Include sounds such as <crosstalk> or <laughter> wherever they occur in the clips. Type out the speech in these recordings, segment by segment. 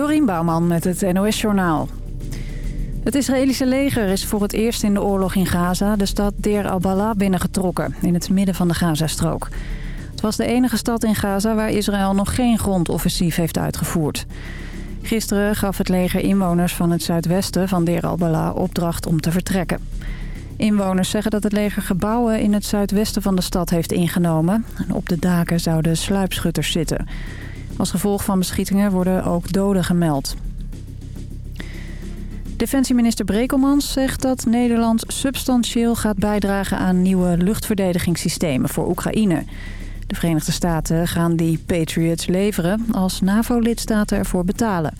Dorien Bouwman met het NOS Journaal. Het Israëlische leger is voor het eerst in de oorlog in Gaza... de stad Deir al-Bala binnengetrokken, in het midden van de Gazastrook. Het was de enige stad in Gaza waar Israël nog geen grondoffensief heeft uitgevoerd. Gisteren gaf het leger inwoners van het zuidwesten van Deir al-Bala opdracht om te vertrekken. Inwoners zeggen dat het leger gebouwen in het zuidwesten van de stad heeft ingenomen. En op de daken zouden sluipschutters zitten. Als gevolg van beschietingen worden ook doden gemeld. Defensieminister Brekelmans zegt dat Nederland substantieel gaat bijdragen aan nieuwe luchtverdedigingssystemen voor Oekraïne. De Verenigde Staten gaan die Patriots leveren als NAVO-lidstaten ervoor betalen.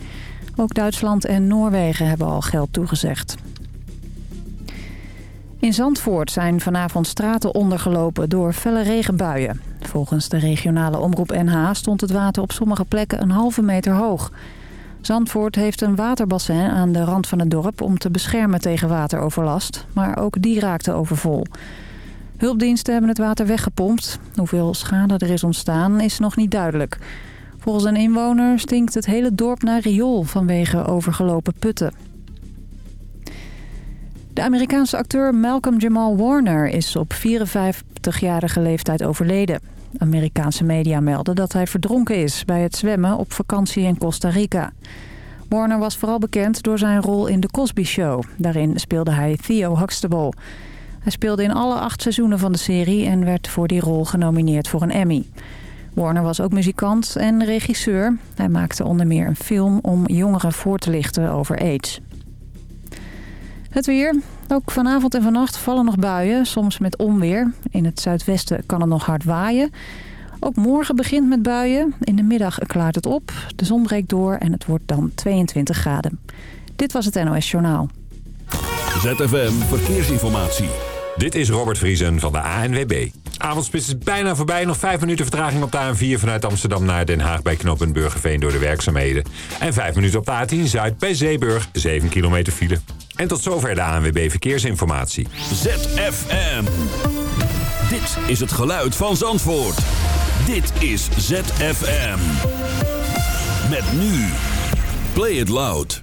Ook Duitsland en Noorwegen hebben al geld toegezegd. In Zandvoort zijn vanavond straten ondergelopen door felle regenbuien. Volgens de regionale omroep NH stond het water op sommige plekken een halve meter hoog. Zandvoort heeft een waterbassin aan de rand van het dorp om te beschermen tegen wateroverlast. Maar ook die raakte overvol. Hulpdiensten hebben het water weggepompt. Hoeveel schade er is ontstaan is nog niet duidelijk. Volgens een inwoner stinkt het hele dorp naar riool vanwege overgelopen putten. De Amerikaanse acteur Malcolm Jamal Warner is op 54-jarige leeftijd overleden. Amerikaanse media melden dat hij verdronken is bij het zwemmen op vakantie in Costa Rica. Warner was vooral bekend door zijn rol in The Cosby Show. Daarin speelde hij Theo Huxtable. Hij speelde in alle acht seizoenen van de serie en werd voor die rol genomineerd voor een Emmy. Warner was ook muzikant en regisseur. Hij maakte onder meer een film om jongeren voor te lichten over AIDS. Het weer. Ook vanavond en vannacht vallen nog buien, soms met onweer. In het zuidwesten kan het nog hard waaien. Ook morgen begint met buien. In de middag klaart het op, de zon breekt door en het wordt dan 22 graden. Dit was het NOS Journaal. ZFM Verkeersinformatie. Dit is Robert Vriesen van de ANWB. Avondspits is bijna voorbij. Nog 5 minuten vertraging op de A4 vanuit Amsterdam naar Den Haag bij knooppunt Burgerveen door de werkzaamheden. En 5 minuten op de A10 Zuid bij Zeeburg. 7 kilometer file. En tot zover de ANWB Verkeersinformatie. ZFM. Dit is het geluid van Zandvoort. Dit is ZFM. Met nu. Play it loud.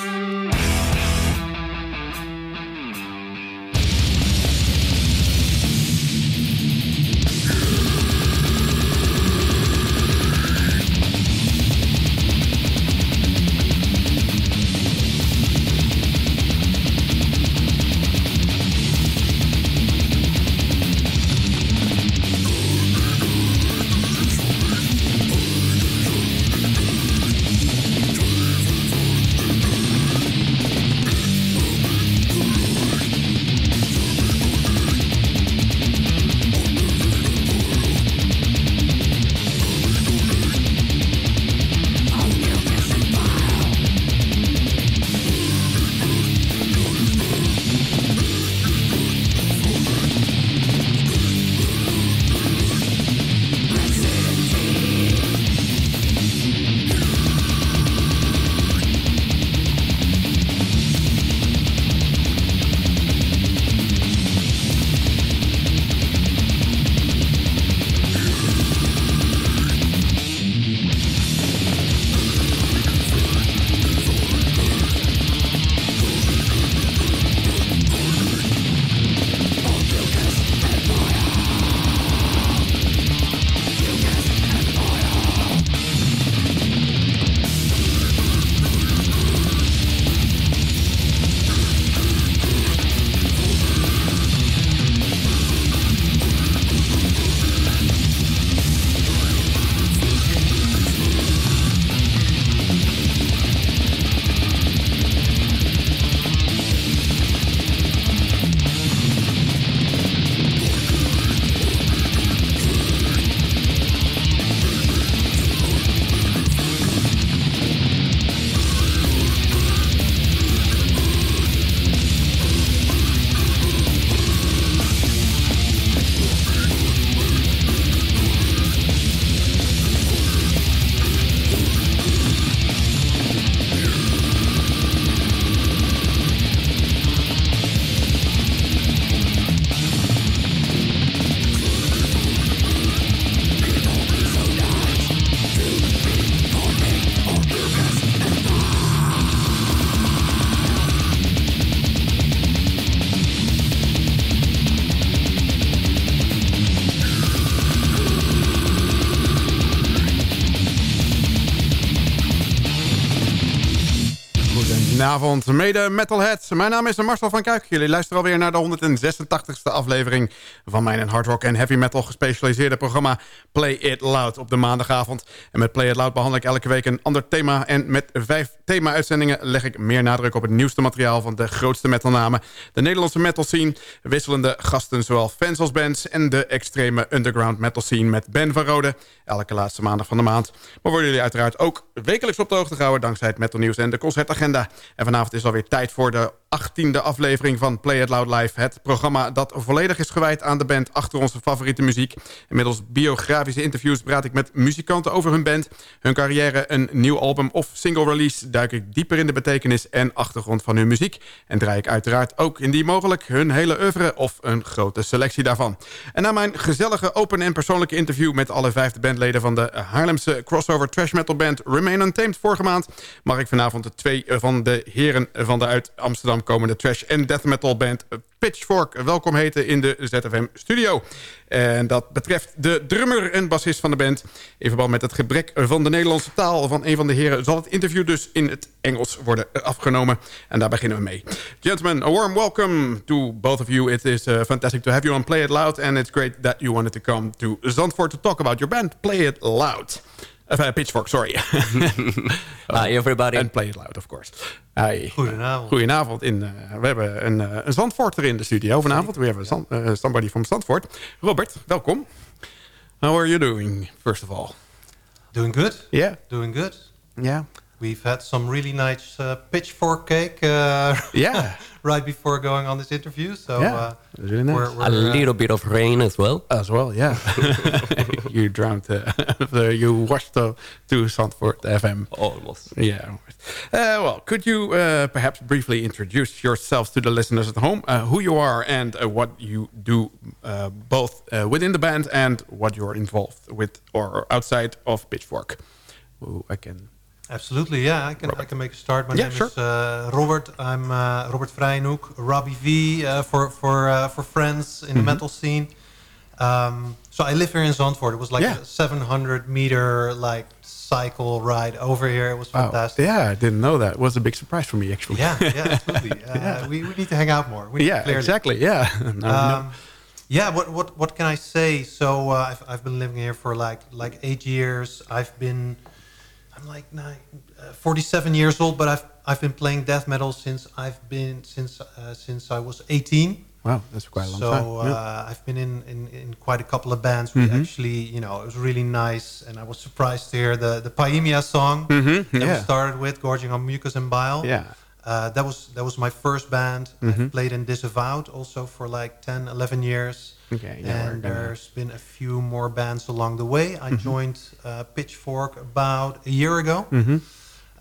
Goedenavond, mede metalheads. Mijn naam is Marcel van Kuik. Jullie luisteren alweer naar de 186e aflevering... van mijn hard rock en heavy metal gespecialiseerde programma Play It Loud op de maandagavond. En met Play It Loud behandel ik elke week een ander thema... en met vijf thema-uitzendingen leg ik meer nadruk op het nieuwste materiaal... van de grootste metalnamen, de Nederlandse metal scene... wisselende gasten zowel fans als bands... en de extreme underground metal scene met Ben van Rode... elke laatste maandag van de maand. Maar worden jullie uiteraard ook wekelijks op de hoogte gehouden... dankzij het metal nieuws en de concertagenda. En vanavond is alweer tijd voor de 18e aflevering van Play It Loud Live. Het programma dat volledig is gewijd aan de band achter onze favoriete muziek. Inmiddels biografische interviews praat ik met muzikanten over hun band, hun carrière, een nieuw album of single release. Duik ik dieper in de betekenis en achtergrond van hun muziek. En draai ik uiteraard ook indien mogelijk hun hele oeuvre of een grote selectie daarvan. En na mijn gezellige, open en persoonlijke interview met alle vijfde bandleden van de Haarlemse crossover trash metal band Remain Untamed vorige maand, mag ik vanavond de twee van de heren van de uit Amsterdam komende trash en death metal band Pitchfork welkom heten in de ZFM studio. En dat betreft de drummer en bassist van de band. In verband met het gebrek van de Nederlandse taal van een van de heren... zal het interview dus in het Engels worden afgenomen. En daar beginnen we mee. Gentlemen, a warm welcome to both of you. It is uh, fantastic to have you on Play It Loud. And it's great that you wanted to come to Zandvoort to talk about your band Play It Loud. Uh, Pitchfork, sorry. Hi <laughs> everybody. And Play It Loud, of course. Hi. Goedenavond. Goedenavond. In, uh, we hebben een, uh, een Zandvoorter in de studio vanavond. We hebben Zand, uh, somebody from Zandvoort. Robert, welkom. How are you doing, first of all? Doing good. Yeah. Doing good. Yeah. We've had some really nice uh, pitchfork cake uh, <laughs> yeah. right before going on this interview. So yeah, uh, really nice. we're, we're, a little bit of rain as well. As well, yeah. <laughs> you drowned, uh, <laughs> you washed uh, to Zandvoort FM. Almost. Yeah. Uh, well, could you uh, perhaps briefly introduce yourselves to the listeners at home, uh, who you are and uh, what you do both within the band and what you're involved with or outside of Pitchfork? Ooh, I can... Absolutely, yeah. I can Robert. I can make a start. My yeah, name sure. is uh, Robert. I'm uh, Robert Vrijnoek, Robbie V uh, for for for friends in mm -hmm. the metal scene. Um, so I live here in Zandvoort. It was like yeah. a 700 meter like cycle ride over here. It was fantastic. Oh, yeah, I didn't know that. It was a big surprise for me actually. Yeah, yeah, <laughs> absolutely. yeah. We, we need to hang out more. We yeah, exactly. Yeah. <laughs> no, um, yeah. What what what can I say? So I've I've been living here for like like eight years. I've been I'm like nine, uh, 47 years old, but I've I've been playing death metal since I've been since uh, since I was 18. Wow, that's quite a long so, time. So uh, I've been in, in, in quite a couple of bands. We mm -hmm. actually, you know, it was really nice, and I was surprised to hear the the Pyaemia song mm -hmm. that yeah. we started with, "Gorging on Mucus and Bile." Yeah. Uh, that was that was my first band. Mm -hmm. I played in Disavowed also for like 10, 11 years. Okay, yeah, and there's been a few more bands along the way. I mm -hmm. joined uh, Pitchfork about a year ago. Mm -hmm.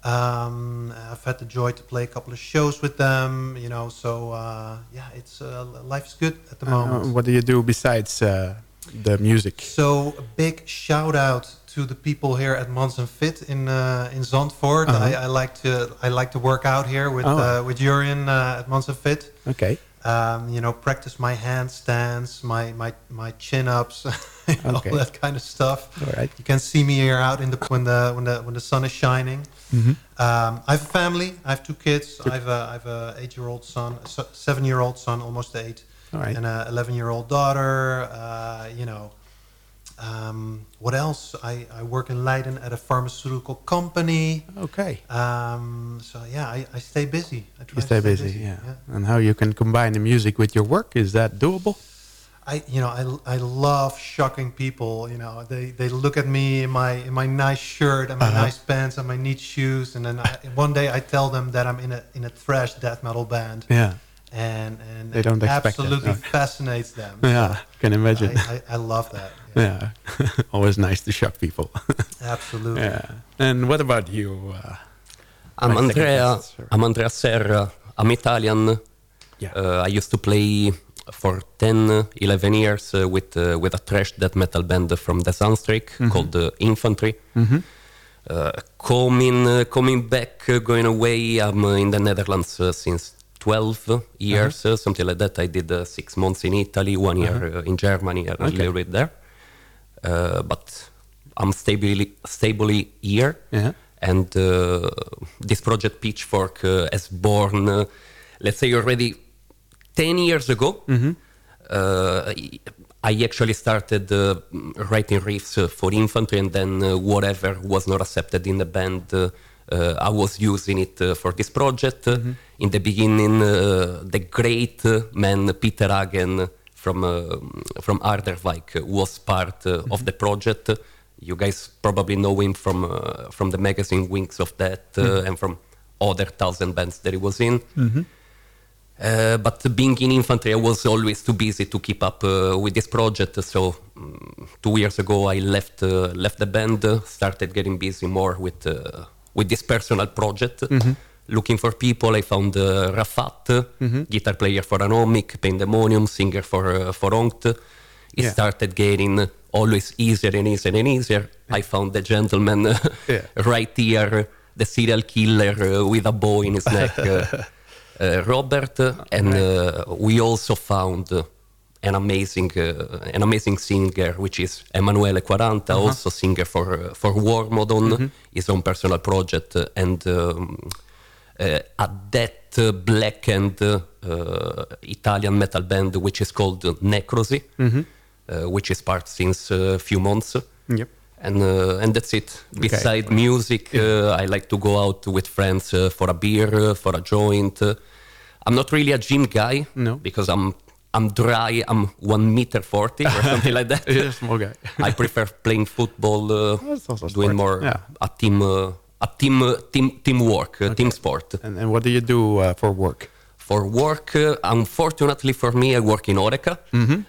um, I've had the joy to play a couple of shows with them, you know. So uh, yeah, it's uh, life's good at the moment. what do you do besides uh, the music? So a big shout out to the people here at Mons and Fit in uh, in Zandvoort. Uh-huh. I, I, like to I like to work out here with Oh. uh, with Jurien uh, at Mons and Fit. Okay. Um, you know, practice my handstands, my my my chin ups, all <laughs> Okay. that kind of stuff. All right. You can see me here out in the when the when the when the sun is shining. Mhm. Um, I have a family. I have two kids. I have a I have a eight year old son, a seven year old son, almost eight, All right. and a eleven year old daughter. Uh, you know, um, what else? I, I work in Leiden at a pharmaceutical company. Okay. Um, so yeah, I, I stay busy. I try You to stay busy, yeah. And how you can combine the music with your work, is that doable? I you know I, I love shocking people. You know they, they look at me in my in my nice shirt and my Uh-huh. nice pants and my neat shoes, and then I, one day I tell them that I'm in a in a thrash death metal band, Yeah. and and They don't it that, absolutely no. fascinates them. <laughs> Yeah, can imagine. I, I, I love that. Yeah, yeah. <laughs> Always nice to shock people. <laughs> absolutely. yeah. And what about you? Uh, I'm Andrea. I'm Andrea Serra. I'm Italian. Yeah. Uh, I used to play for 10, 11 years uh, with uh, with a thrash death metal band from the Sunstreak Mm-hmm. called uh, Infantry. Uh, coming uh, coming back, uh, going away. I'm uh, in the Netherlands uh, since 12 years, Uh-huh. uh, something like that. I did uh, six months in Italy, one year uh, in Germany, and a Okay. little bit there. Uh, but I'm stably stably here. And uh, this project Pitchfork uh, has born, uh, let's say, already 10 years ago. Uh, I actually started uh, writing riffs uh, for infantry, and then uh, whatever was not accepted in the band, I was using it uh, for this project. Uh, In the beginning, uh, the great man Peter Hagen from uh, from Ardervik was part uh, of the project. You guys probably know him from uh, from the magazine Wings of Death uh, and from other thousand bands that he was in. Uh, but being in infantry, I was always too busy to keep up uh, with this project. So mm, two years ago, I left uh, left the band, uh, started getting busy more with uh, with this personal project. Looking for people, I found uh, Rafat, guitar player for Anomic, Pandemonium, singer for uh, for Onct. It Yeah. started getting always easier and easier and easier. I found the gentleman uh, <laughs> Yeah. right here, the serial killer uh, with a bow in his <laughs> neck. Uh, uh, Robert, uh, and uh, we also found uh, an amazing, uh, an amazing singer, which is Emanuele Quaranta, also singer for uh, for Wormodon, his own personal project, uh, and um, uh, at that uh, black and uh, uh, Italian metal band, which is called Necrosi, uh, which is part since a few months. Yep. And uh, and that's it. Beside music, uh, I like to go out with friends uh, for a beer, for a joint. I'm not really a gym guy, No. because I'm I'm dry. I'm one meter forty or something like that. <laughs> You're small guy. I prefer playing football, uh, doing sport, more yeah. a team uh, a team team teamwork, uh, team sport. And, and what do you do uh, for work? For work, uh, unfortunately for me, I work in Oreca.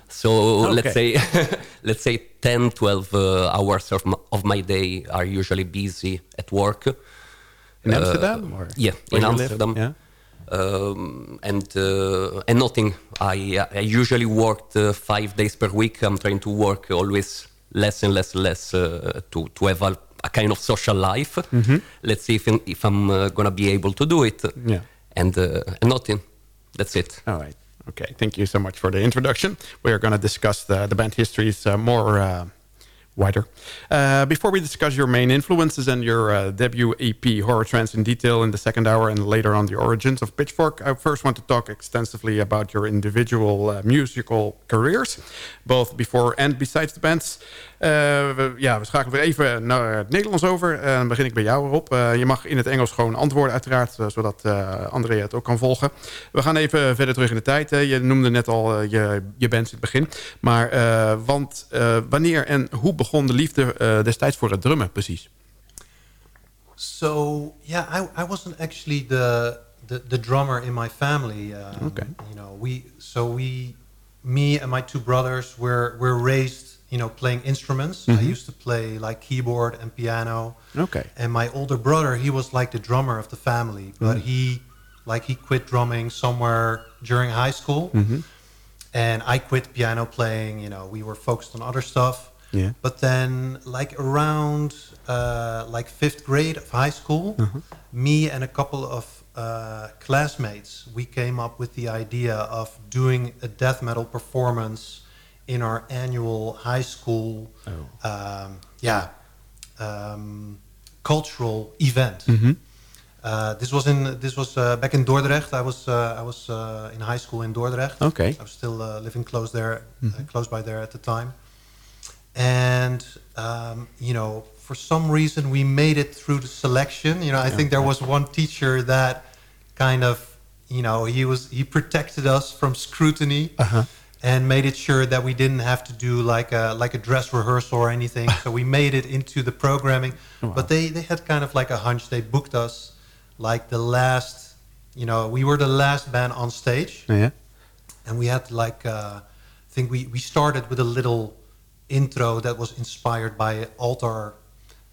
So let's say <laughs> let's say 10, 12 uh, hours of my, of my day are usually busy at work. In Amsterdam? Or yeah, in you live? Amsterdam. Yeah. Um, and uh, and nothing. I I usually worked uh, five days per week. I'm trying to work always less and less and less uh, to to have a, a kind of social life. Let's see if if I'm uh, gonna be able to do it. Yeah. And uh, and nothing. That's it. All right. Okay. Thank you so much for the introduction. We are going to discuss the, the band histories uh, more uh, wider. Uh, before we discuss your main influences and your uh, debut EP, Horror Trance, in detail in the second hour and later on the origins of Pitchfork, I first want to talk extensively about your individual uh, musical careers, both before and besides the bands. Uh, we, ja, we schakelen weer even naar het Nederlands over. En dan begin ik bij jou, Rob. Uh, je mag in het Engels gewoon antwoorden, uiteraard, zodat André het ook kan volgen. We gaan even verder terug in de tijd. je noemde net al je, je band in het begin. Maar want wanneer en hoe begon de liefde destijds voor het drummen precies? So yeah, I, I wasn't actually the, the, the drummer in my family. Um, Okay. You know, we so we, me and my two brothers were were raised, you know, playing instruments. I used to play like keyboard and piano. Okay. And my older brother, he was like the drummer of the family, but he, like, he quit drumming somewhere during high school, mm-hmm. and I quit piano playing. You know, we were focused on other stuff. Yeah. But then, like around uh, like fifth grade of high school, me and a couple of uh, classmates, we came up with the idea of doing a death metal performance in our annual high school, um, yeah, um, cultural event. Uh, this was in this was uh, back in Dordrecht. I was uh, I was uh, in high school in Dordrecht. Okay. I was still uh, living close there, uh, close by there at the time. And um, you know, for some reason, we made it through the selection. You know, I think there was one teacher that kind of, you know, he was he protected us from scrutiny. And made it sure that we didn't have to do like a like a dress rehearsal or anything. so we made it into the programming. But they, they had kind of like a hunch. They booked us like the last, you know, we were the last band on stage Ja. and we had like uh, I think we we started with a little intro that was inspired by altar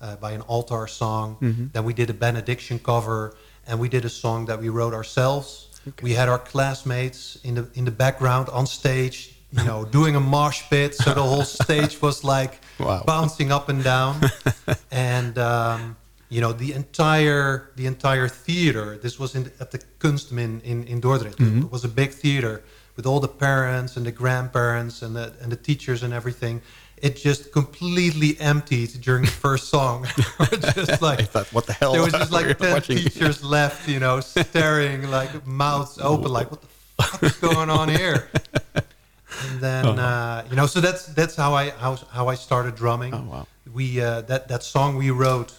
uh, by an altar song. Then we did a benediction cover, and we did a song that we wrote ourselves. We had our classmates in the in the background on stage, you know, <laughs> doing a mosh pit. So the whole stage was like <laughs> Wow. bouncing up and down, <laughs> and. Um, you know the entire the entire theater. This was in, at the Kunstmin in in Dordrecht. It was a big theater with all the parents and the grandparents and the and the teachers and everything, it just completely emptied during the first song. <laughs> just <laughs> like I thought, what the hell? there was just like <laughs> ten watching? teachers left, you know, staring like mouths open, like what the fuck is going on here? And then Uh-huh. uh, you know, so that's that's how I how, how I started drumming. Oh, wow. We uh, that that song we wrote,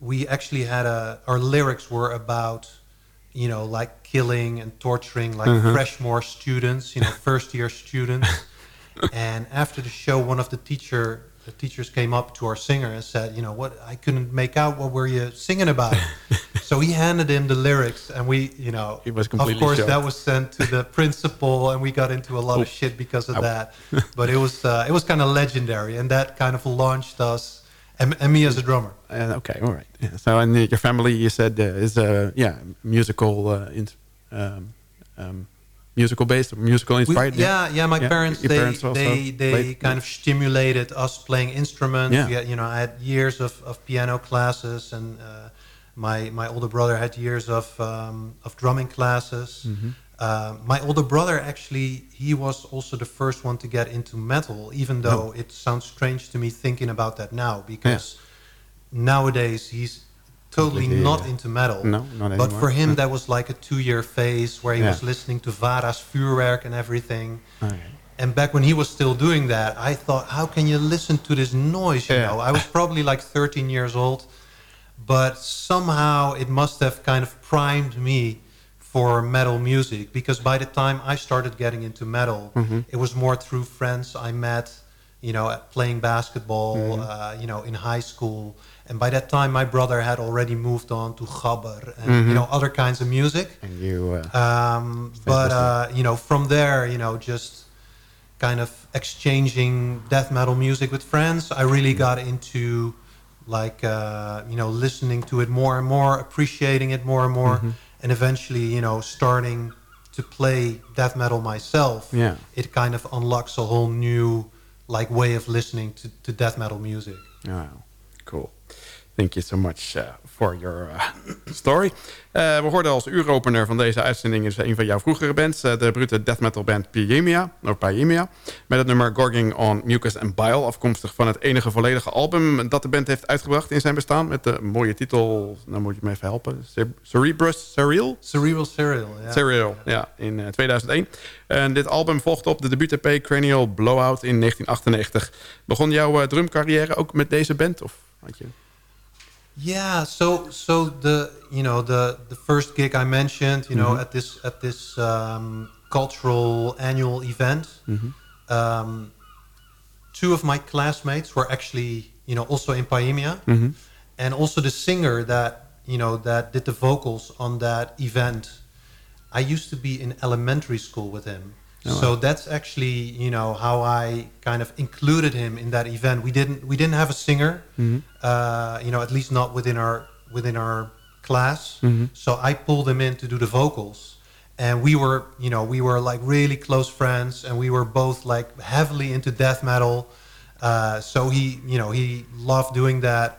we actually had a our lyrics were about you know like killing and torturing like Uh-huh. Freshmore students, you know, first year students. And after the show, one of the teacher the teachers came up to our singer and said, you know, what I couldn't make out what were you singing about. <laughs> so he handed him the lyrics, and we, you know, He was of course shocked. that was sent to the principal, and we got into a lot of shit because of that. But it was uh, it was kind of legendary, and that kind of launched us and, and me as a drummer. Uh, okay, all right. Yeah. So, and your family, you said, uh, is uh, yeah, musical, uh, in, um, um, musical based, or musical We- inspired. yeah, yeah. My Yeah, parents, they parents they they played? kind of stimulated us playing instruments. Yeah. We had, you know, I had years of, of piano classes, and uh, my my older brother had years of um, of drumming classes. Mm-hmm. Uh, my older brother actually, he was also the first one to get into metal, even though Oh. it sounds strange to me thinking about that now, because nowadays he's totally Completely, not uh, into metal. no, not But anymore. for him, that was like a two-year phase where he Yeah. was listening to Vara's Vuurwerk and everything. Okay. And back when he was still doing that, I thought, how can you listen to this noise? You Yeah. know, I was probably like 13 years old, but somehow it must have kind of primed me for metal music because by the time I started getting into metal, it was more through friends I met, you know, playing basketball, uh, you know, in high school. And by that time, my brother had already moved on to gabber and you know other kinds of music. And you, uh, Um, but uh, you know, from there, you know, just kind of exchanging death metal music with friends, I really got into like uh, you know listening to it more and more, appreciating it more and more, and eventually, you know, starting to play death metal myself. Yeah. it kind of unlocks a whole new like way of listening to, to death metal music. cool. Thank you so much uh, for your uh, story. Uh, we hoorden als uuropener van deze uitzending is een van jouw vroegere bands, de brute death metal band Pyemia, of Pyemia, met het nummer Gorging on Mucus and Bile, afkomstig van het enige volledige album dat de band heeft uitgebracht in zijn bestaan, met de mooie titel, nou moet je me even helpen, Cer- Cerebrus Cereal? Cerebral Serial. Ja. Ja, in eh, 2001. En dit album volgde op de debuut-EP Cranial Blowout in 1998. Begon jouw drumcarrière ook met deze band? Of had je... Yeah, so so the you know the the first gig I mentioned, you know, at this at this um, cultural annual event, um, two of my classmates were actually you know also in Pyaemia, and also the singer that you know that did the vocals on that event. I used to be in elementary school with him. So that's actually, you know, how I kind of included him in that event. We didn't we didn't have a singer, uh, you know, at least not within our within our class. So I pulled him in to do the vocals, and we were, you know, we were like really close friends, and we were both like heavily into death metal. Uh, so he, you know, he loved doing that.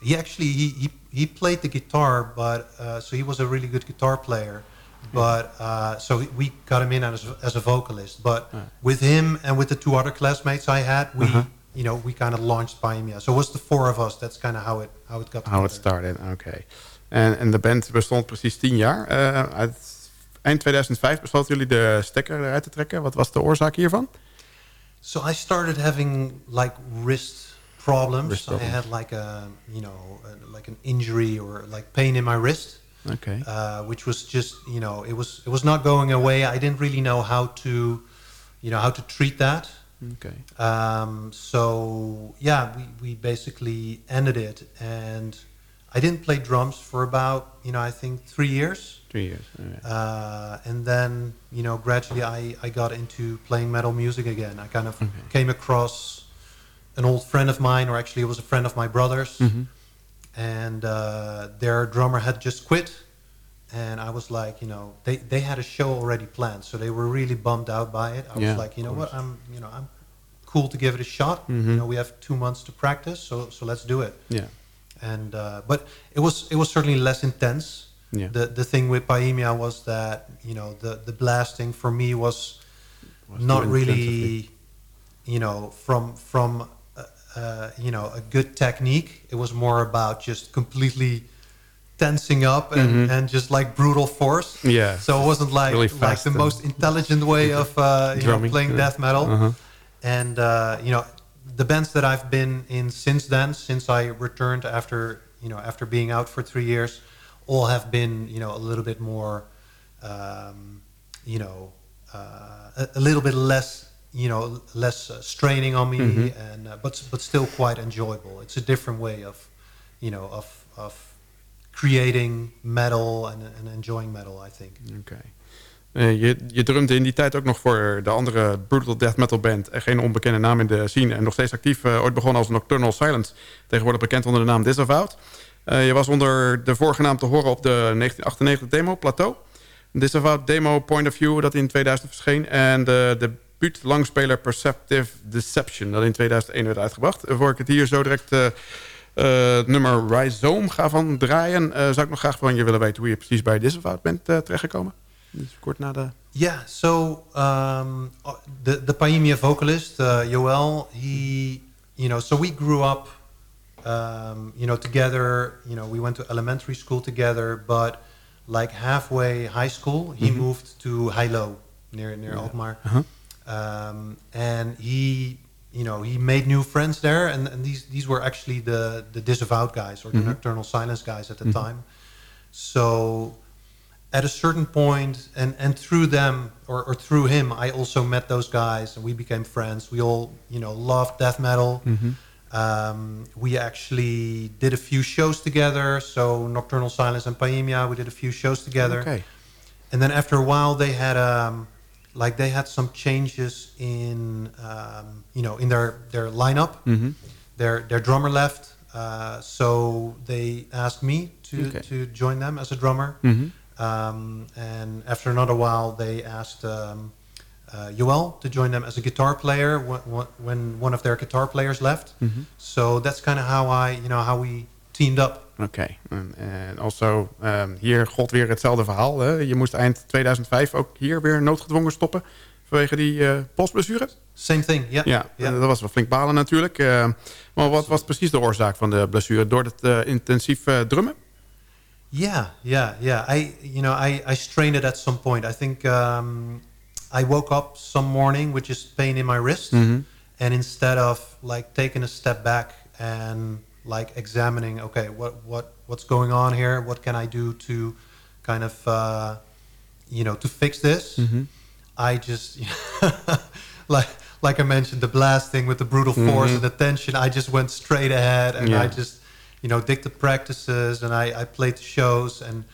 He actually he he, he played the guitar, but uh, so he was a really good guitar player. But uh, so we got him in as, as a vocalist. But with him and with the two other classmates I had, we you know we kind of launched Pyaemia. So it was the four of us. That's kind of how it how it got. How it started, oké. En, en de band bestond precies tien jaar. Uit eind 2005 besloten jullie de stekker eruit te trekken. Wat was de oorzaak hiervan? So I started having like wrist problems. Wrist problems. I had like a you know uh, like an injury or like pain in my wrist. Oké. uh, which was just you know it was it was not going away. I didn't really know how to, you know, how to treat that. Okay. Um, so yeah, we, we basically ended it, and I didn't play drums for about you know I think three years, Three years. alright. uh, and then you know gradually I, I got into playing metal music again. I kind of came across an old friend of mine, or actually it was a friend of my brother's, and uh, their drummer had just quit. And I was like, you know, they, they had a show already planned, so they were really bummed out by it. I Yeah, was like, you know what, I'm, you know, I'm cool to give it a shot. You know, we have two months to practice, so so let's do it. Yeah. And uh, but it was it was certainly less intense Yeah. The the thing with Pyaemia was that you know the the blasting for me was, Was not really, you know, from from uh, you know a good technique. It was more about just completely tensing up and, and just like brutal force. Yeah. So it wasn't like Really like the most intelligent way of uh, you know, playing yeah. death metal. Uh-huh. And uh, you know, the bands that I've been in since then, since I returned after you know after being out for three years, all have been you know a little bit more, um, you know, uh, a, a little bit less you know less uh, straining on me, Mm-hmm. and uh, but but still quite enjoyable. It's a different way of, you know, of of creating metal and, and enjoying metal. I think. Oké. Eh, je, je drumde in die tijd ook nog voor de andere brutal death metal band. En geen onbekende naam in de scene. En nog steeds actief. eh, ooit begonnen als Nocturnal Silence. Tegenwoordig bekend onder de naam Disavowed. Eh, je was onder de vorige naam te horen op de 1998 demo, Plateau. Disavowed demo Point of View, dat in 2000 verscheen. En de debuut langspeler Perceptive Deception, dat in 2001 werd uitgebracht. Eh, Voor ik het hier zo direct... eh, eh, het nummer Rhizome ga van draaien. eh, zou ik nog graag van je willen weten hoe je precies bij Disavowed bent eh, terechtgekomen? Dus kort na de... Yeah, so um, uh, the the Paemia vocalist uh, Joel, he, you know, so we grew up, um, you know, together. You know, we went to elementary school together, but like halfway high school, he moved to Heilo near near Alkmaar, um, and he, you know, he made new friends there, and, and these these were actually the the disavowed guys or the nocturnal silence guys at the time. So at a certain point and and through them or, or through him i also met those guys and we became friends. We all you know loved death metal. Um, we actually did a few shows together. So nocturnal silence and Pyaemia we did a few shows together. Oké. and then after a while they had um like they had some changes in um, you know in their their lineup. Their their drummer left uh, so they asked me to Okay. to join them as a drummer. Um, and after another while they asked um, uh, Joel to join them as a guitar player when, when one of their guitar players left. So that's kind of how I you know how we teamed up Oké. En, en also, ehm, hier gold weer hetzelfde verhaal. Hè? Je moest eind 2005 ook hier weer noodgedwongen stoppen. Vanwege die eh polsblessure. same thing yeah Ja, yeah. eh, dat was wel flink balen natuurlijk. Eh, maar wat was precies de oorzaak van de blessure? Door het eh, intensief eh, drummen? Yeah, yeah, yeah. I, you know, I, I strained it at some point. I think um, I woke up some morning with just pain in my wrist, and instead of like taking a step back and like examining, okay, what what what's going on here? What can I do to kind of, uh, you know, to fix this? I just <laughs> like like I mentioned, the blasting with the brutal force and the tension. I just went straight ahead, and Yeah. I just you know did the practices, and I, I played the shows, and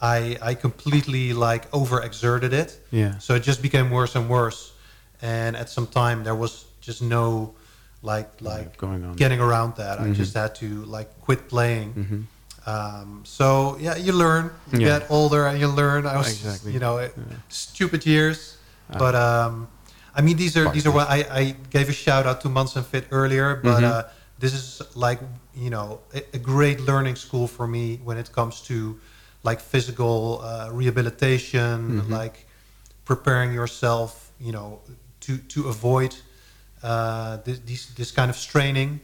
I I completely like overexerted it. Yeah. So it just became worse and worse, and at some time there was just no like like going on. getting around that. I just had to like quit playing. Um, so yeah, you learn. You Yeah. get older and you learn. I was, Exactly. you know, it- stupid years, but um, I mean, these are these are what I, I gave a shout out to Munson Fit earlier, but uh, this is like you know a, a great learning school for me when it comes to like physical uh, rehabilitation, like preparing yourself, you know, to to avoid uh, this, this this kind of straining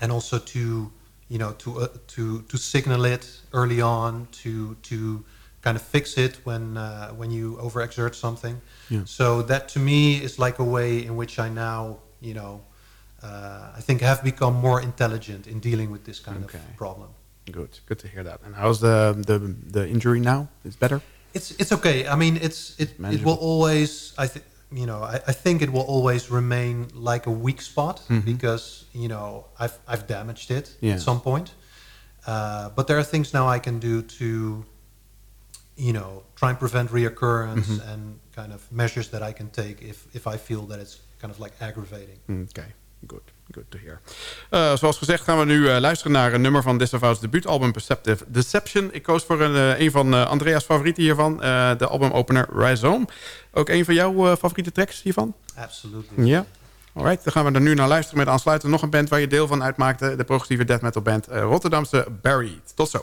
and also to you know to uh, to to signal it early on to to kind of fix it when uh, when you overexert something so that to me is like a way in which I now you know uh, I think have become more intelligent in dealing with this kind Okay. of problem Good, good to hear that. And how's the, the, the injury now? It's better? it's it's okay. I mean, it's it it will always. I think you know. I, I think it will always remain like a weak spot because you know I've I've damaged it Yeah. at some point. Uh, but there are things now I can do to, you know, try and prevent reoccurrence and kind of measures that I can take if if I feel that it's kind of like aggravating. Okay, good. Good to hear. Eh, zoals gezegd gaan we nu eh, luisteren naar een nummer van Disavow's debuutalbum Perceptive Deception. Ik koos voor een, eh, een van Andrea's favorieten hiervan, de albumopener Rhizome. Ook een van jouw favoriete tracks hiervan? Absolutely. Ja. Alright, dan gaan we er nu naar luisteren met aansluitend nog een band waar je deel van uitmaakte. De progressieve death metal band Rotterdamse Buried. Tot zo.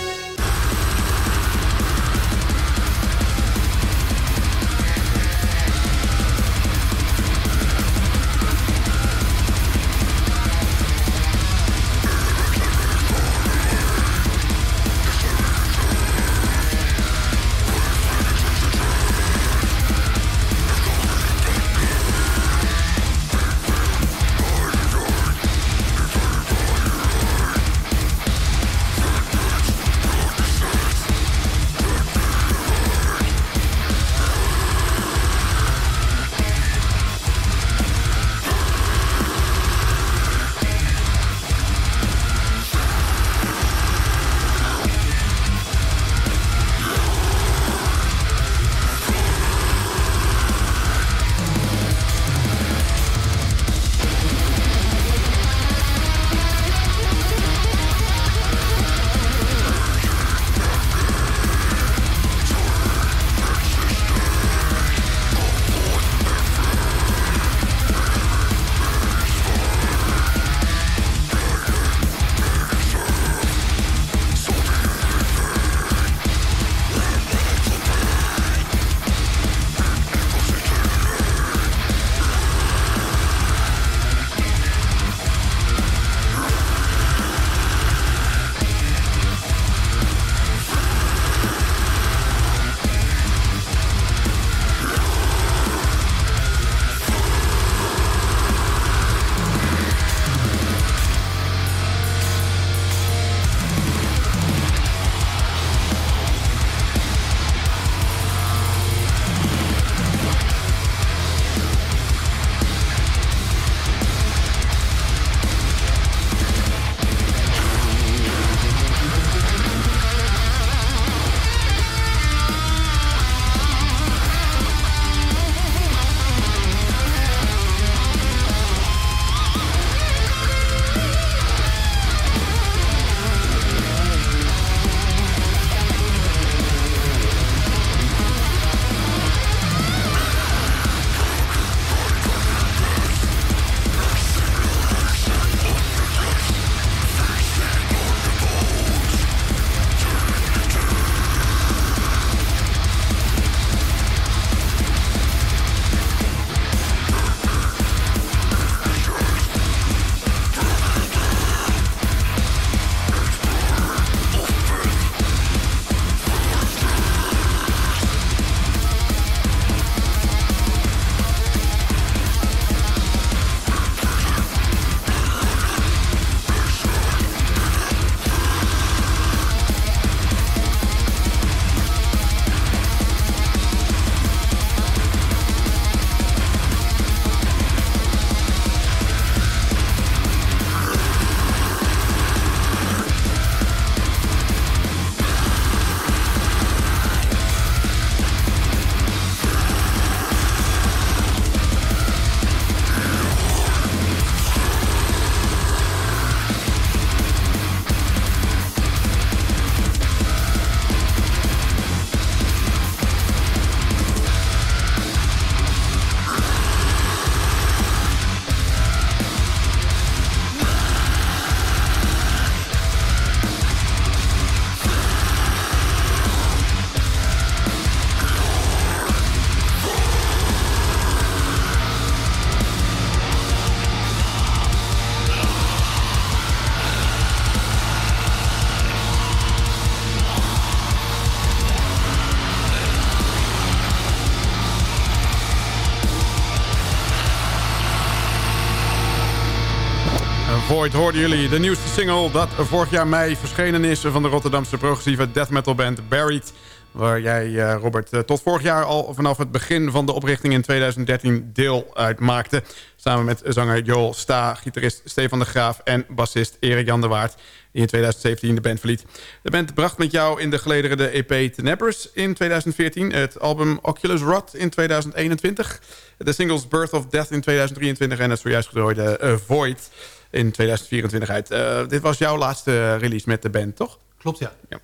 Void hoorden jullie de nieuwste single dat vorig jaar mei verschenen is... van de Rotterdamse progressieve death metal band Buried. Waar jij, eh, Robert, eh, tot vorig jaar al vanaf het begin van de oprichting in 2013 deel uitmaakte. Samen met zanger Joel Sta, gitarist Stefan de Graaf en bassist Erik Jan de Waard... die in 2017 de band verliet. De band bracht met jou in de gelederen de EP Tenebris in 2014... het album Oculus Rot in 2021... de singles Birth of Death in 2023 en het zojuist gehoorde uh, Void in 2024 uit. Uh, dit was jouw laatste release met de band, toch? Klopt, ja. ja.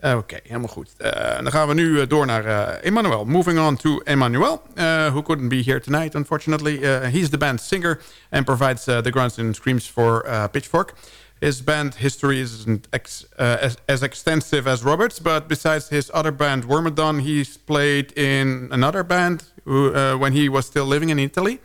Eh, Oké, helemaal goed. Eh, dan gaan we nu eh, door naar eh, Emmanuel. Moving on to Emmanuel, who couldn't be here tonight, unfortunately. He's the band's singer and provides the grunts and screams for uh, Pitchfork. His band history isn't ex uh, as, as extensive as Robert's, but besides his other band, Wormadon, he's played in another band who, uh, when he was still living in Italy.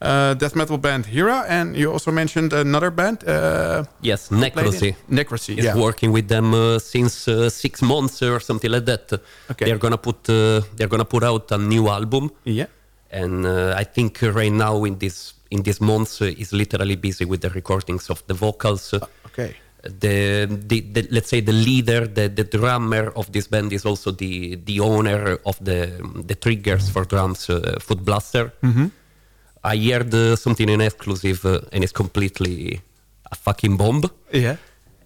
Uh, death metal band Hera, and you also mentioned another band. Uh, Yes, Necrocy. Necrocy, yeah. working with them uh, since six months or something like that. Okay. They're gonna put uh, they're gonna put out a new album, Yeah. and uh, I think right now in this in these months is literally busy with the recordings of the vocals. Okay. the, the, the let's say the leader, the, the drummer of this band is also the the owner of the the triggers for drums, uh, Foot Blaster. I heard uh, something in exclusive, uh, and it's completely a fucking bomb. Yeah.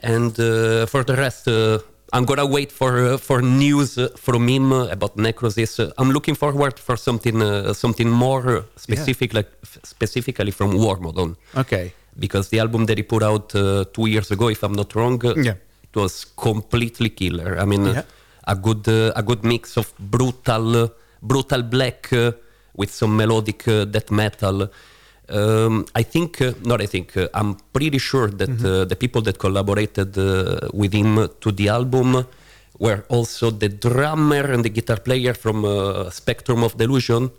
And uh, for the rest, uh, I'm gonna wait for uh, for news uh, from him about Necrosis. I'm looking forward for something uh, something more specific, like specifically from Wormadon, Okay. because the album that he put out uh, two years ago, if I'm not wrong, Yeah. it was completely killer. I mean, Yeah. a good uh, a good mix of brutal brutal black uh, with some melodic uh, death metal. Um, I think, uh, not I think, uh, I'm pretty sure that uh, the people that collaborated uh, with him to the album were also the drummer and the guitar player from uh, Spectrum of Delusion.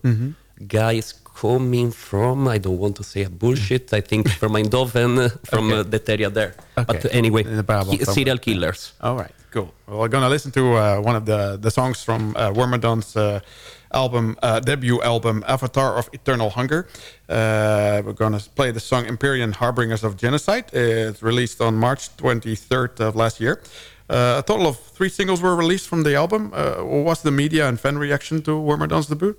Guys coming from, I don't want to say a bullshit, I think from <laughs> Eindhoven, from Okay. uh, that area there. Okay. But anyway, he- serial killers. All right, cool. Well, we're gonna listen to uh, one of the the songs from uh, Wormadon's uh, album, uh, debut album, Avatar of Eternal Hunger. Uh, we're gonna play the song Empyrean Harbingers of Genocide. It's released on March 23rd of last year. Uh, a total of three singles were released from the album. Uh, what was the media and fan reaction to Wormadon's debut?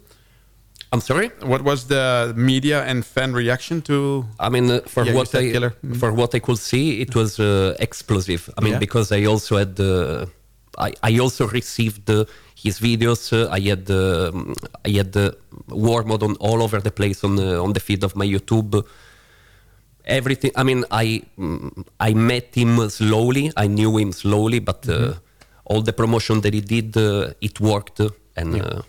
I'm sorry? What was the media and fan reaction to? I mean, uh, for Yeah, what I killer. For what I could see, it was uh, explosive. I mean, Yeah. because I also had, uh, I I also received uh, his videos. Uh, I had um, I had the Wormadon all over the place on the on the feed of my YouTube. Everything. I mean, I mm, I met him slowly. I knew him slowly, but uh, Mm-hmm. all the promotion that he did, uh, it worked, uh, and uh,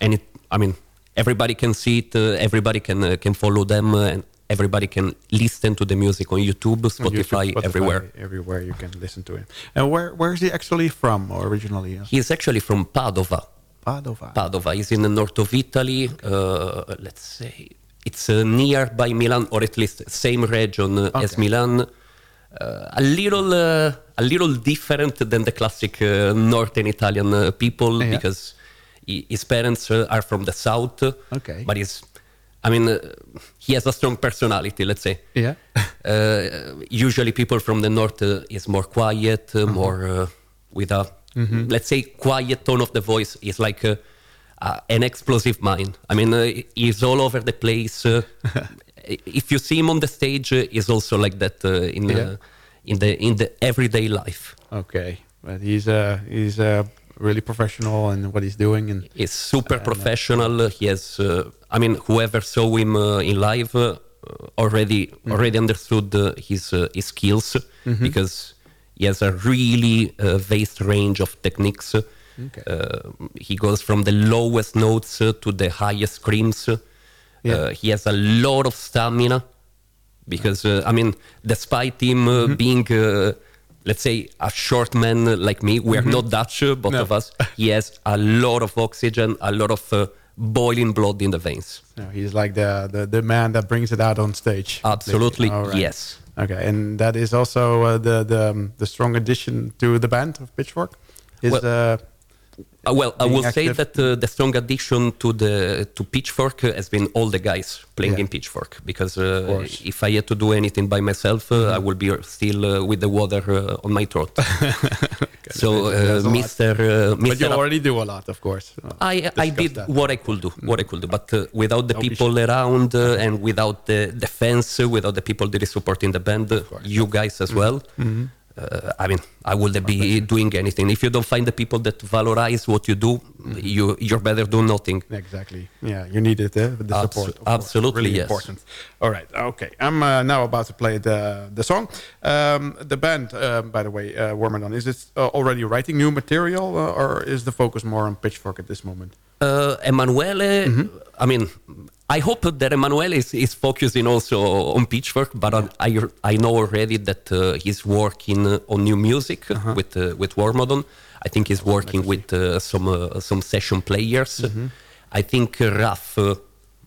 and it. I mean, everybody can see it. Uh, everybody can uh, can follow them, uh, and everybody can listen to the music on YouTube, Spotify, YouTube, Spotify, everywhere. Everywhere you can listen to him. And where where is he actually from originally? He's actually from Padova. Padova. Padova is in the north of Italy. Uh, let's say it's uh, nearby Milan, or at least same region uh, as Milan. Uh, a little, uh, a little different than the classic uh, northern Italian uh, people Yeah. because his parents uh, are from the south. Okay. but he's, I mean, uh, he has a strong personality. Let's say. Yeah. <laughs> Uh, usually, people from the north uh, is more quiet, uh, more uh, with a let's say quiet tone of the voice. Is like uh, uh, an explosive mind. I mean, uh, he's all over the place. Uh, <laughs> if you see him on the stage, uh, he's also like that uh, in Yeah. uh, in the in the everyday life. Okay, but he's uh, he's uh, really professional in what he's doing, and He's super professional. He has, uh, I mean, whoever saw him uh, in live uh, already already understood uh, his uh, his skills because he has a really uh, vast range of techniques. Okay. Uh, he goes from the lowest notes uh, to the highest screams. Yeah. Uh, he has a lot of stamina because uh, I mean, despite him uh, being, uh, let's say, a short man uh, like me, we are not Dutch, uh, both No. of us. <laughs> He has a lot of oxygen, a lot of uh, boiling blood in the veins. know, he's like the, the the man that brings it out on stage. Absolutely, right. yes. Okay, and that is also uh, the the um, the strong addition to the band of Pitchfork. Is Well, uh, well, I Being will say that uh, the strong addition to the to Pitchfork uh, has been all the guys playing Yeah. in Pitchfork. Because uh. If I had to do anything by myself, uh, I would be still uh, with the water uh, on my throat. <laughs> so, That's a uh. Mr. Uh, but you already do a lot, of course. I, I did that. what I could do, what I could do, but uh, without the Don't be people around uh, and without the, the fans, uh, without the people that is supporting the band, you guys as well, Mm-hmm. uh, I mean, I wouldn't be doing anything. If you don't find the people that valorize what you do, you you're better do nothing. Exactly. Yeah, you need it, eh? the support. absolutely, really yes. important. All right, okay. I'm uh, now about to play the the song. Um, the band, uh, by the way, uh, Wormadon, is it uh, already writing new material, uh, or is the focus more on Pitchfork at this moment? Uh, Emanuele, I mean, I hope that Emanuele is, is focusing also on Pitchfork, but I, I, I know already that uh, he's working uh, on new music with uh, with Wormadon. I think he's working with uh, some uh, some session players. I think uh, Raf, uh,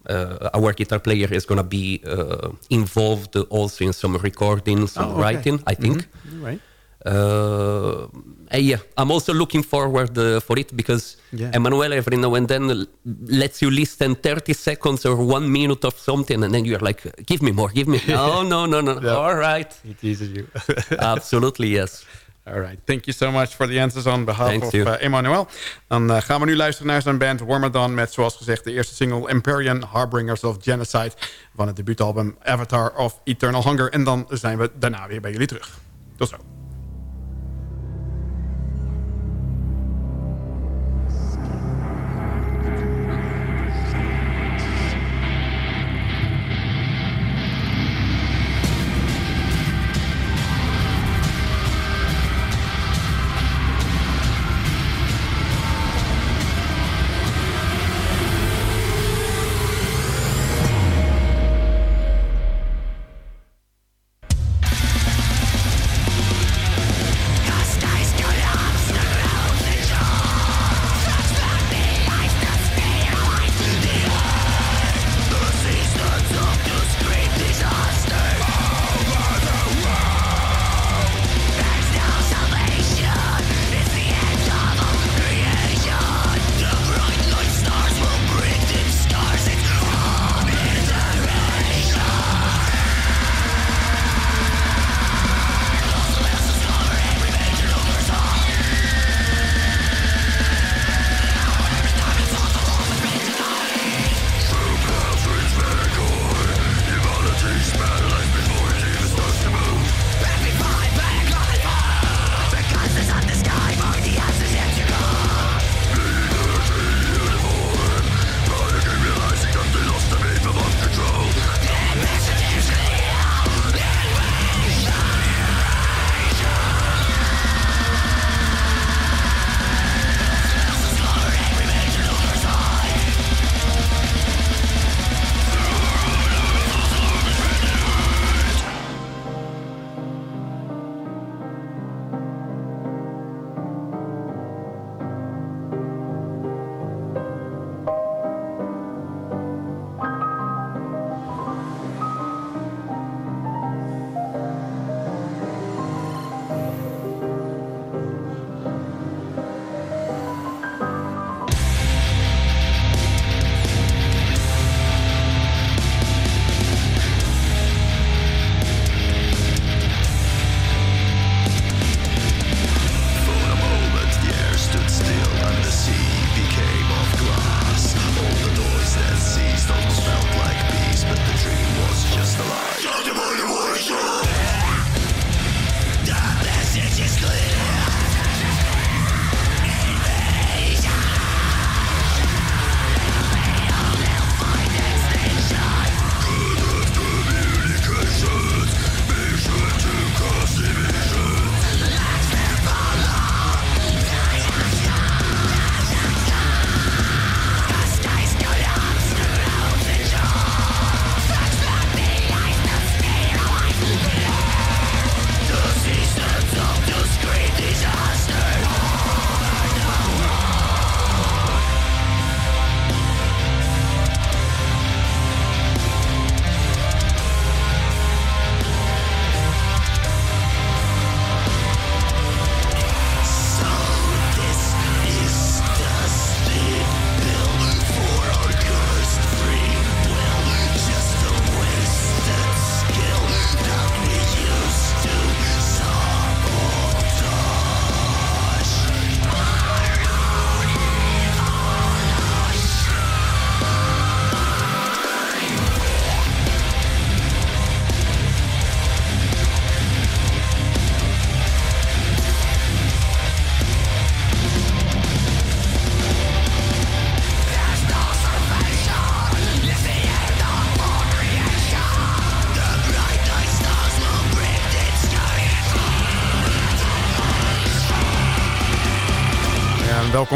uh, our guitar player, is gonna be uh, involved also in some recording, some Oh, okay. writing. I think. Right. Uh, yeah, I'm also looking forward uh, for it because Yeah. Emanuele every now and then lets you listen 30 seconds or one minute of something, and then you're like, "Give me more, give me." <laughs> No, no, no, no. Yeah. All right, He teases you. <laughs> absolutely yes. All right. Thank you so much for the answers on behalf Thank of uh, Emmanuel. Dan uh, gaan we nu luisteren naar zijn band Wormadon... met, zoals gezegd, de eerste single Empyrean Harbingers of Genocide... van het debuutalbum Avatar of Eternal Hunger. En dan zijn we daarna weer bij jullie terug. Tot zo.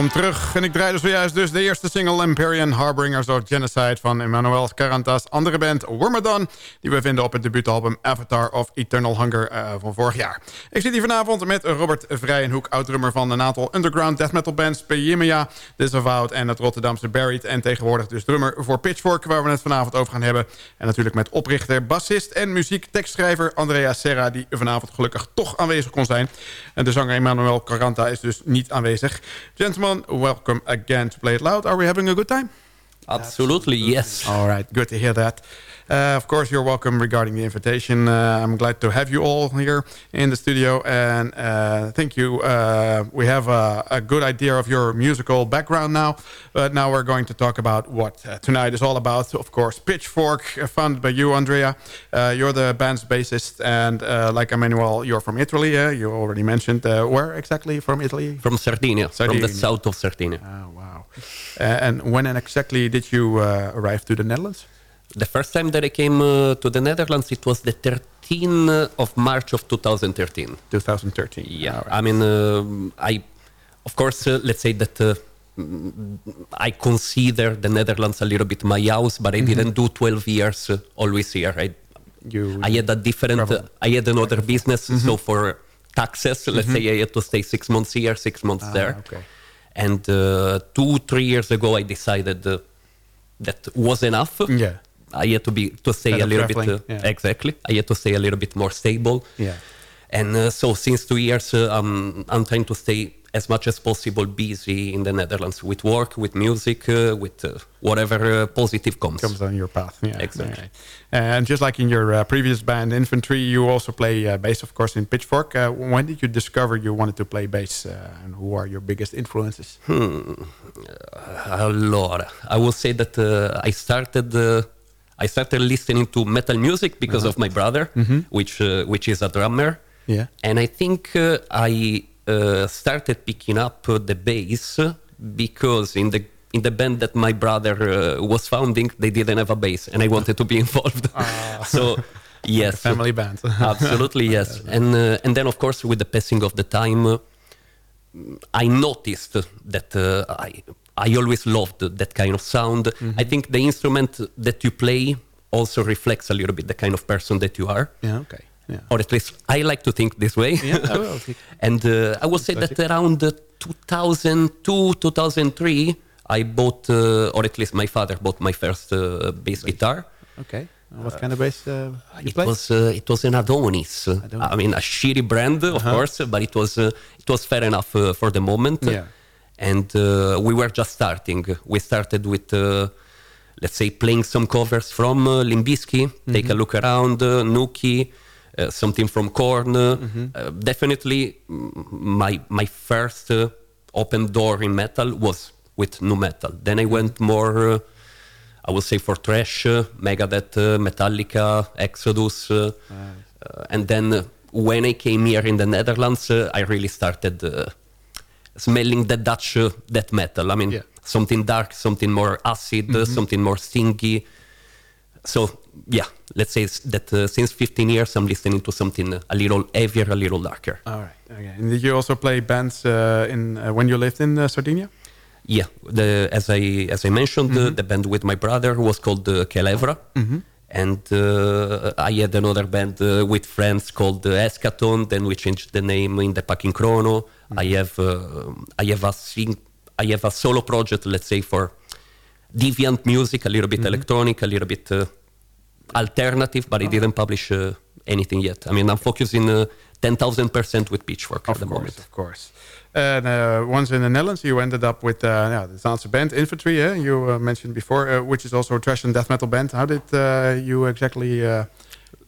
terug. En ik draaide zojuist dus de eerste single Empyrean Harbingers of Genocide van Emmanuel Caranta's andere band Wormadon. Die we vinden op het debuutalbum Avatar of Eternal Hunger uh, van vorig jaar. Ik zit hier vanavond met Robert Vrijenhoek, oud-drummer van een aantal underground death metal bands. Peyimia, Disavowed en het Rotterdamse Buried. En tegenwoordig dus drummer voor Pitchfork, waar we het vanavond over gaan hebben. En natuurlijk met oprichter, bassist en muziektekstschrijver Andrea Serra, die vanavond gelukkig toch aanwezig kon zijn. En de zanger Emmanuel Caranta is dus niet aanwezig. Gentlemen, welcome again to Play It Loud. Are we having a good time? Absolutely, yes. All right, good to hear that. Uh, of course, you're welcome regarding the invitation. Uh, I'm glad to have you all here in the studio. And uh, thank you. Uh, we have a, a, good idea of your musical background now. But now we're going to talk about what uh, tonight is all about. Of course, Pitchfork, uh, founded by you, Andrea. you're the band's bassist. And like Emmanuel, you're from Italy. you already mentioned. where exactly from Italy? From Sardinia, Sardinia. from the south of Sardinia. Oh, wow. and when and exactly did you arrive to the Netherlands? The first time that I came uh, to the Netherlands, it was the 13th of March of 2013. 2013. Yeah, right. I mean, uh, I, of course, uh, let's say that uh, I consider the Netherlands a little bit my house, but I mm -hmm. didn't do 12 years uh, always here. I, you, I had a different, uh, I had another business, mm -hmm. so for taxes, let's mm -hmm. say I had to stay six months here, six months ah, there. Okay. And two, three years ago, I decided that was enough. Yeah I had to be to stay a little bit uh, yeah. exactly. I had to stay a little bit more stable. Yeah. And uh, so since two years, uh, I'm I'm trying to stay as much as possible busy in the Netherlands with work, with music, uh, with uh, whatever uh, positive comes. Comes on your path, yeah. Exactly. And just like in your uh, previous band, Infantry, you also play uh, bass, of course, in Pitchfork. Uh, when did you discover you wanted to play bass, and who are your biggest influences? Hmm. a lot. I will say that I started I started listening to metal music because uh -huh. of my brother, mm -hmm. which uh, which is a drummer. Yeah, and I think uh, I uh, started picking up uh, the bass because in the in the band that my brother uh, was founding, they didn't have a bass, and I wanted to be <laughs> involved. Ah. <laughs> so. Yes, <laughs> family band. absolutely, yes. And and then, of course, with the passing of the time, I noticed that I I always loved that kind of sound. Mm-hmm. I think the instrument that you play also reflects a little bit the kind of person that you are. Yeah, okay. Yeah. Or at least I like to think this way. Yeah, <laughs> okay. and uh, I will say that around 2002, 2003, I bought, uh, or at least my father bought my first uh, bass, bass, guitar. Okay. What kind of bass uh, it play? was uh, it was an Adonis. Adonis. I mean a shitty brand, of uh-huh. course, but it was uh, it was fair enough uh, for the moment. Yeah and uh, we were just starting. We started with, uh, let's say, playing some covers from uh, Limp Bizkit, mm-hmm. Take a Look Around, uh, Nuki, uh, something from Korn. Mm-hmm. Uh, definitely, my my first open door in metal was with nu metal. Then I went more, I would say, for thrash, Megadeth, Metallica, Exodus, and then when I came here in the Netherlands, I really started smelling the Dutch uh, death metal. I mean, yeah. something dark, something more acid, mm-hmm. something more stinky. So yeah, let's say that uh, since 15 years I'm listening to something a little heavier, a little darker. All right. Okay. And did you also play bands uh, in uh, when you lived in uh, Sardinia? Yeah. The, as I as I mentioned, mm-hmm. the band with my brother was called Kelevra. Mm-hmm. And uh, I had another band with friends called Eschaton. Then we changed the name in the Packing Chrono. Mm. I have uh, I have a sing, I have a solo project, let's say for deviant music, a little bit mm-hmm. electronic, a little bit uh, alternative, but I didn't publish uh, anything yet. I mean, I'm focusing uh, 10,000% with Pitchfork of at the course, moment. Of course. And uh, once in the Netherlands, you ended up with uh, yeah, the Zaanse band Infantry, yeah, you uh, mentioned before, uh, which is also a thrash and death metal band. How did uh, you exactly uh,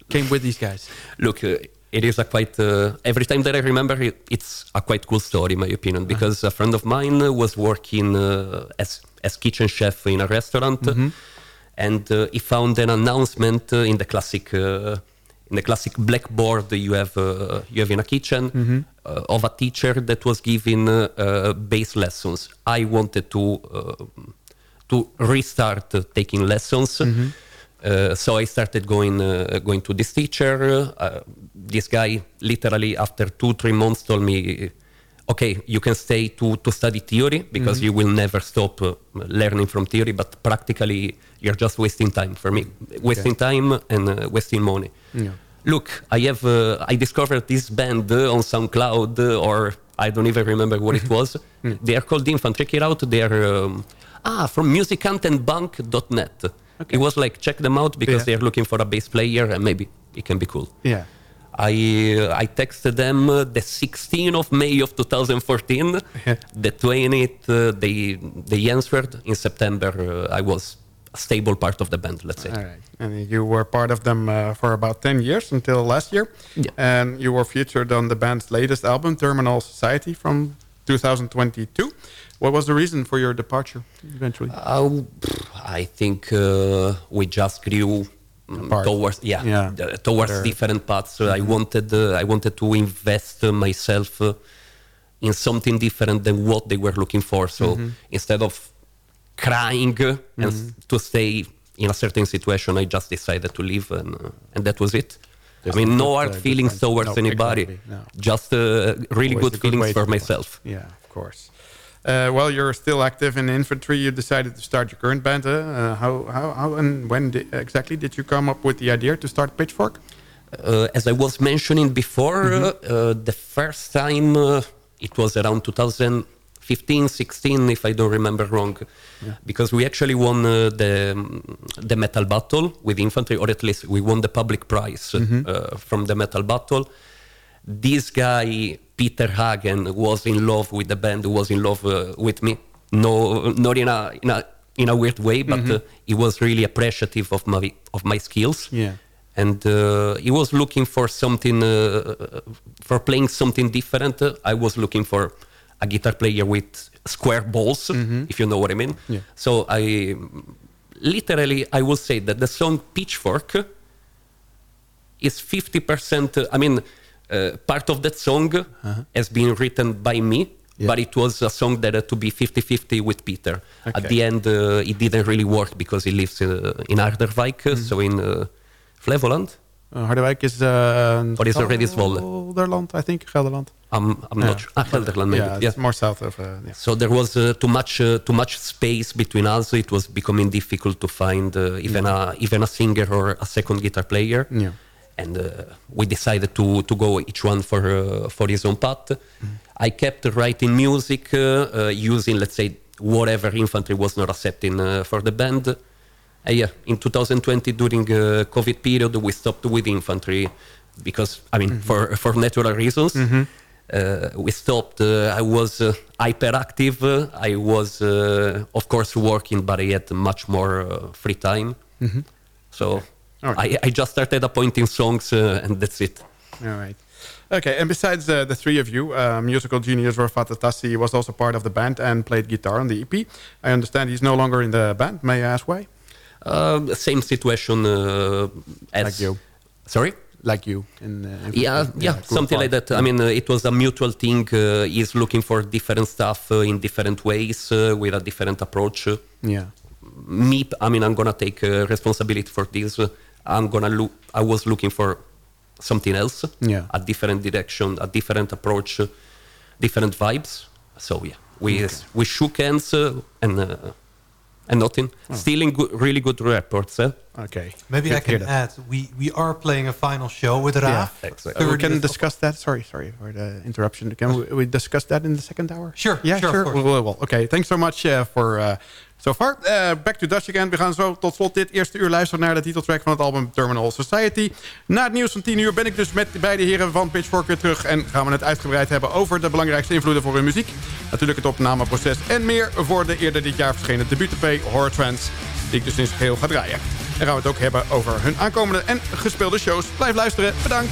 came with these guys? Look, it is a quite uh, every time that I remember it, it's a quite cool story, in my opinion, uh-huh. because a friend of mine was working uh, as as kitchen chef in a restaurant, mm-hmm. and uh, he found an announcement uh, in the classic uh, in the classic blackboard you have uh, you have in a kitchen mm-hmm. of a teacher that was giving bass lessons. I wanted to to restart taking lessons. Mm-hmm uh, so I started going uh, going to this teacher. Uh, this guy literally after two three months told me, okay, you can stay to, to study theory because you will never stop uh, learning from theory, but practically you're just wasting time for me, wasting time and uh, wasting money. Look, I have uh, I discovered this band uh, on SoundCloud uh, or I don't even remember what it <laughs> was. They are called Infant. Check it out. They're um, ah from musicantandbank.net. It was like check them out because Yeah. they're looking for a bass player and maybe it can be cool. Yeah. I I texted them uh, the 16th of May of 2014. Yeah. The 20th uh, they they answered in September. Uh, I was a stable part of the band. Let's say. All right. And you were part of them uh, for about 10 years until last year. Yeah. And you were featured on the band's latest album, Terminal Society, from 2022. What was the reason for your departure eventually? Uh, I think uh, we just grew Apart. towards yeah, Yeah. the- towards different paths. Uh, I wanted uh, I wanted to invest uh, myself uh, in something different than what they were looking for. So instead of crying uh, and to stay in a certain situation, I just decided to leave, and uh, and that was it. Just I mean, no hard feelings towards No, anybody. exactly, no. Just uh, really Always good feelings for myself. Yeah, of course. Uh, while you're still active in infantry, you decided to start your current band. Uh, how, how, how, and when di- exactly did you come up with the idea to start Pitchfork? uh, as I was mentioning before, Mm-hmm. uh, the first time uh, it was around 2015, 16, if I don't remember wrong, because we actually won uh, the the metal battle with infantry, or at least we won the public prize Mm-hmm. uh, from the metal battle. This guy Peter Hagen was in love with the band, was in love uh, with me. No, not in a in a in a weird way, but Mm-hmm. uh, he was really appreciative of my of my skills Yeah. and uh, he was looking for something uh, for playing something different. Uh, I was looking for a guitar player with square balls, if you know what I mean. Yeah. So I literally I will say that the song Pitchfork is fifty percent. I mean, uh, part of that song has been written by me. Yeah. But it was a song that had to be 50-50 with Peter. At the end, uh, it didn't really work because he lives uh, in Harderwijk, uh, so in uh, Flevoland. Uh, Harderwijk is... Uh, What is already Zwolle? Gelderland, I think. Gelderland. I'm, I'm Yeah. not sure. Ah, Gelderland, maybe. Yeah, Yeah. more south of... Uh, yeah. So there was uh, too much uh, too much space between us. It was becoming difficult to find uh, even a even a singer or a second guitar player. Yeah. And uh, we decided to to go each one for uh, for his own path. I kept writing music uh, uh, using let's say whatever infantry was not accepting uh, for the band. Uh, yeah, in 2020 during uh, COVID period, we stopped with infantry because I mean for for natural reasons. Uh, we stopped. Uh, I was uh, hyperactive. I was, uh, of course, working, but I had much more uh, free time. So I, I just started appointing songs, uh, and that's it. All right. Okay, and besides uh, the three of you, uh, musical genius Rafat Tassi was also part of the band and played guitar on the EP. I understand he's no longer in the band. May I ask why? Uh, same situation uh, as Like you. Sorry. Like you. In, uh, in- Yeah, yeah, group something like that. I mean, uh, it was a mutual thing. Uh, he's looking for different stuff uh, in different ways uh, with a different approach. Yeah. me, I mean, I'm gonna take uh, responsibility for this. I'm gonna look. I was looking for something else, Yeah. a different direction, a different approach, uh, different vibes. So yeah, we we shook hands uh, and uh, and nothing. Still in good, really good reports. Eh? Okay. Maybe Good I to can that. add. We we are playing a final show with Raaf. Exactly. Uh, we can discuss that. Sorry, sorry for the interruption. Can we, we discuss that in the second hour? Sure, Yeah, sure, sure. course. We well, Okay, thanks so much uh, for uh, so far. Uh, back to Dutch again. We gaan zo tot slot dit eerste uur luisteren naar de titeltrack van het album Terminal Society. Na het nieuws van 10 uur ben ik dus met beide heren van Pitchfork weer terug. En gaan we het uitgebreid hebben over de belangrijkste invloeden voor hun muziek. Natuurlijk het opnameproces en meer voor de eerder dit jaar verschenen debuut-EP Horror Trends. Die ik dus in zijn geheel ga draaien. En gaan we het ook hebben over hun aankomende en gespeelde shows. Blijf luisteren. Bedankt.